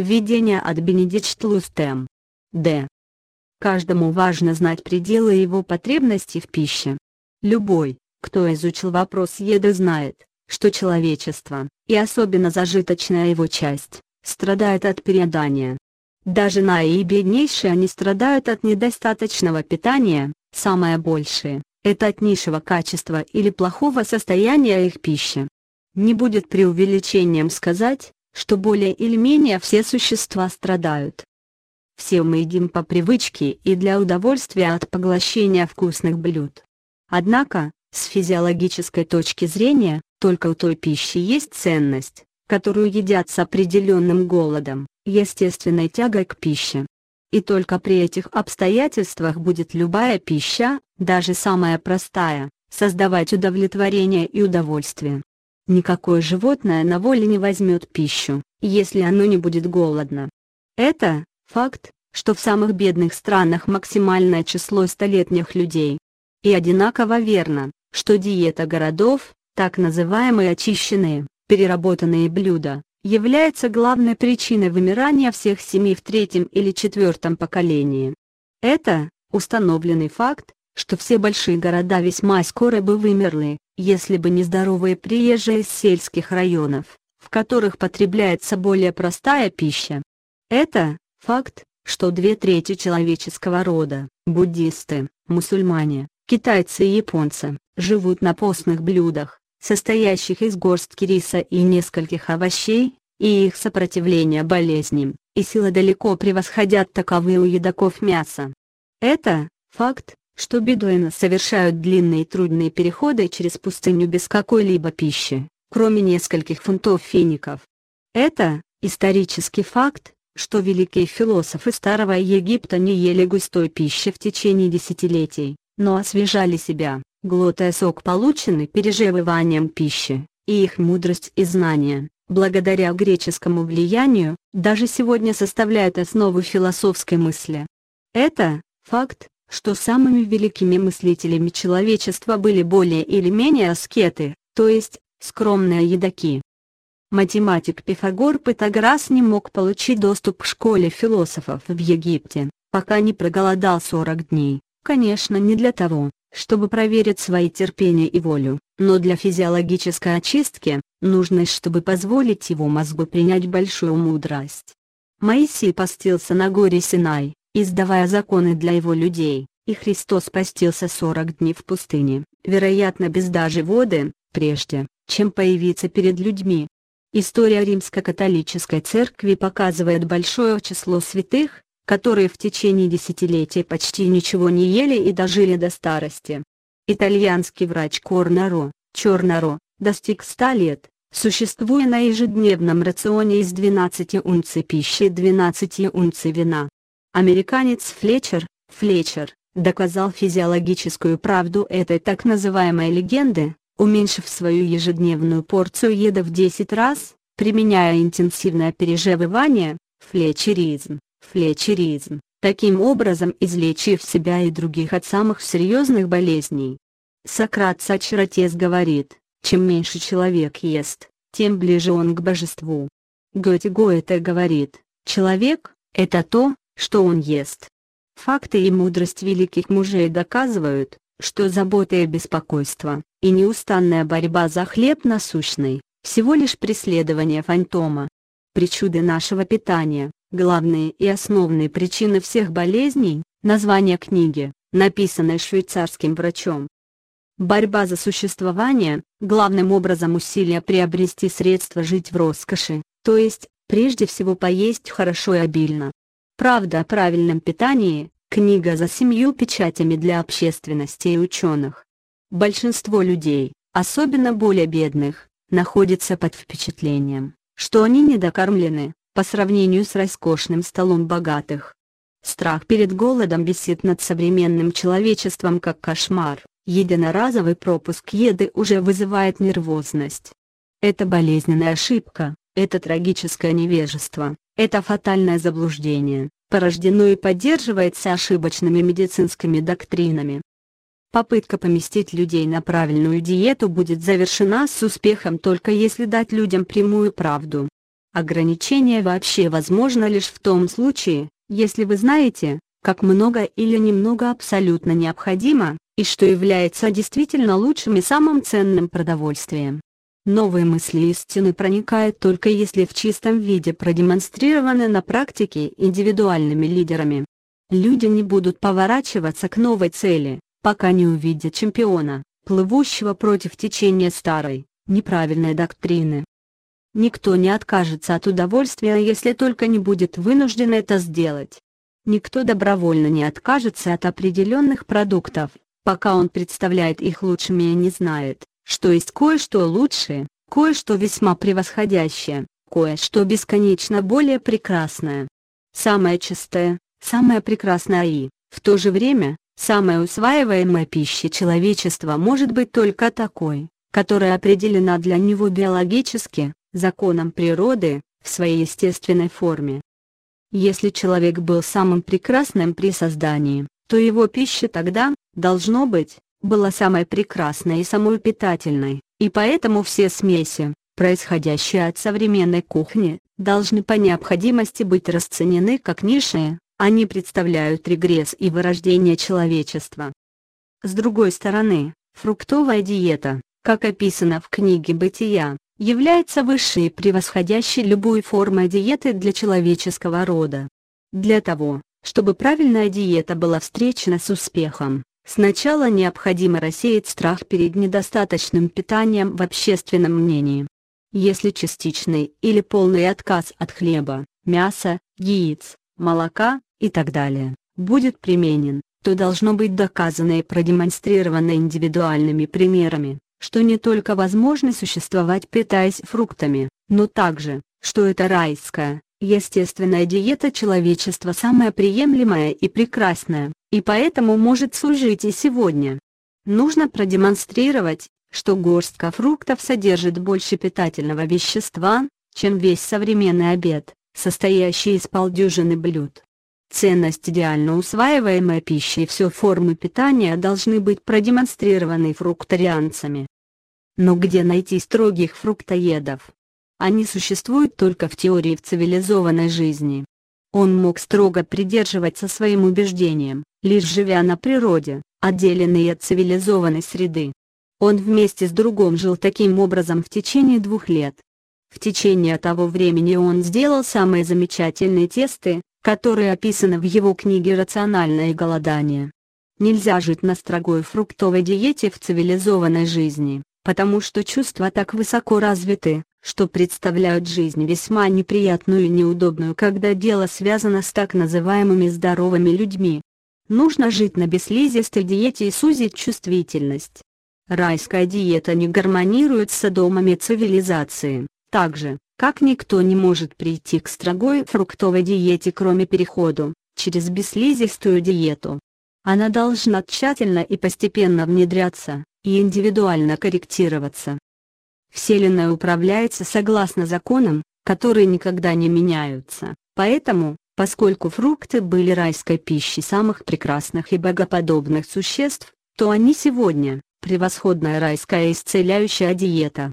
Введение от Бенедикт Лустем. Д. Каждому важно знать пределы его потребностей в пище. Любой, кто изучил вопрос еды знает, что человечество, и особенно зажиточная его часть, страдает от переедания. Даже наибеднейшие они страдают от недостаточного питания, самое большее – это от низшего качества или плохого состояния их пищи. Не будет преувеличением сказать, что более или менее все существа страдают. Все мы едим по привычке и для удовольствия от поглощения вкусных блюд. Однако, с физиологической точки зрения, только у той пищи есть ценность, которую едят с определенным голодом, естественной тягой к пище. И только при этих обстоятельствах будет любая пища, даже самая простая, создавать удовлетворение и удовольствие. Никакое животное на воле не возьмет пищу, если оно не будет голодно. Это факт, что в самых бедных странах максимальное число столетних людей. И одинаково верно, что диета городов, так называемые очищенные, переработанные блюда, является главной причиной вымирания всех семей в третьем или четвертом поколении. Это, установленный факт, что все большие города весьма скоро бы вымерли, если бы не здоровые приезжие из сельских районов, в которых потребляется более простая пища. Это, факт, что две трети человеческого рода, буддисты, мусульмане, китайцы и японцы, живут на постных блюдах, состоящих из горстки риса и нескольких овощей, и их сопротивление болезням, и сила далеко превосходят таковые у едоков мяса. Это, факт, что бедуины совершают длинные трудные переходы через пустыню без какой-либо пищи, кроме нескольких фунтов фиников. Это, исторический факт, что великие философы Старого Египта не ели густой пищи в течение десятилетий, но освежали себя, глотая сок полученный пережевыванием пищи, и их мудрость и знания, благодаря греческому влиянию, даже сегодня составляют основу философской мысли. Это – факт, что самыми великими мыслителями человечества были более или менее аскеты, то есть, скромные едоки. Математик Пифагор Патаграс не мог получить доступ к школе философов в Египте, пока не проголодал 40 дней, конечно не для того, чтобы проверить свои терпение и волю, но для физиологической очистки, нужной чтобы позволить его мозгу принять большую мудрость. Моисей постился на горе Синай, издавая законы для его людей, и Христос постился 40 дней в пустыне, вероятно без даже воды, прежде, чем появиться перед людьми. История римско-католической церкви показывает большое число святых, которые в течение десятилетий почти ничего не ели и дожили до старости. Итальянский врач Корнаро, Чернаро, достиг 100 лет, существуя на ежедневном рационе из 12 унций пищи и 12 унций вина. Американец Флетчер, Флетчер, доказал физиологическую правду этой так называемой легенды, уменьшив свою ежедневную порцию еды в 10 раз, применяя интенсивное пережевывание, флетчеризм флетчеризм, таким образом излечив себя и других от самых серьезных болезней. Сократ Сочратес говорит, чем меньше человек ест, тем ближе он к божеству. Готи Гоэте говорит, человек – это то, что он ест. Факты и мудрость великих мужей доказывают, что забота и беспокойство, и неустанная борьба за хлеб насущный, всего лишь преследование фантома. Причуды нашего питания, Главные и основные причины всех болезней, название книги, написанной швейцарским врачом. Борьба за существование, главным образом усилия приобрести средства жить в роскоши, то есть, прежде всего поесть хорошо и обильно. Правда о правильном питании, книга за семью печатями для общественности и ученых. Большинство людей, особенно более бедных, находится под впечатлением, что они недокормлены, по сравнению с роскошным столом богатых. Страх перед голодом висит над современным человечеством как кошмар, единоразовый пропуск еды уже вызывает нервозность. Это болезненная ошибка, это трагическое невежество, это фатальное заблуждение, порождено и поддерживается ошибочными медицинскими доктринами. Попытка поместить людей на правильную диету будет завершена с успехом только если дать людям прямую правду, Ограничение вообще возможно лишь в том случае, если вы знаете, как много или немного абсолютно необходимо, и что является действительно лучшим и самым ценным продовольствием. Новые мысли истины проникают только если в чистом виде продемонстрированы на практике индивидуальными лидерами. Люди не будут поворачиваться к новой цели, пока не увидят чемпиона, плывущего против течения старой, неправильной доктрины. Никто не откажется от удовольствия, если только не будет вынужден это сделать. Никто добровольно не откажется от определенных продуктов, пока он представляет их лучшими и не знает, что есть кое-что лучшее, кое-что весьма превосходящее, кое-что бесконечно более прекрасное. Самое чистое, самое прекрасное и, в то же время, самая усваиваемая пища человечества может быть только такой, которая определена для него биологически, законом природы, в своей естественной форме. Если человек был самым прекрасным при создании, то его пища тогда, должно быть, была самой прекрасной и самой питательной, и поэтому все смеси, происходящие от современной кухни, должны по необходимости быть расценены как низшие, они представляют регресс и вырождение человечества. С другой стороны, фруктовая диета, как описано в книге «Бытия», является высшей и превосходящей любую формой диеты для человеческого рода. Для того, чтобы правильная диета была встречена с успехом, сначала необходимо рассеять страх перед недостаточным питанием в общественном мнении. Если частичный или полный отказ от хлеба, мяса, яиц, молока, и так далее, будет применен, то должно быть доказано и продемонстрировано индивидуальными примерами, что не только возможно существовать питаясь фруктами, но также, что это райская, естественная диета человечества самая приемлемая и прекрасная, и поэтому может служить и сегодня. Нужно продемонстрировать, что горстка фруктов содержит больше питательного вещества, чем весь современный обед, состоящий из полдюжины блюд. Ценность идеально усваиваемой пищи и все формы питания должны быть продемонстрированы фруктарианцами. Но где найти строгих фруктоедов? Они существуют только в теории в цивилизованной жизни. Он мог строго придерживаться своим убеждениям, лишь живя на природе, отделенный от цивилизованной среды. Он вместе с другом жил таким образом в течение двух лет. В течение того времени он сделал самые замечательные тесты, которые описаны в его книге «Рациональное голодание». Нельзя жить на строгой фруктовой диете в цивилизованной жизни, потому что чувства так высоко развиты, что представляют жизнь весьма неприятную и неудобную, когда дело связано с так называемыми здоровыми людьми. Нужно жить на бесслизистой диете и сузить чувствительность. Райская диета не гармонирует с содомами цивилизации, так же, как никто не может прийти к строгой фруктовой диете кроме переходу, через бесслизистую диету. Она должна тщательно и постепенно внедряться, и индивидуально корректироваться. Вселенная управляется согласно законам, которые никогда не меняются, поэтому, поскольку фрукты были райской пищей самых прекрасных и богоподобных существ, то они сегодня – превосходная райская исцеляющая диета.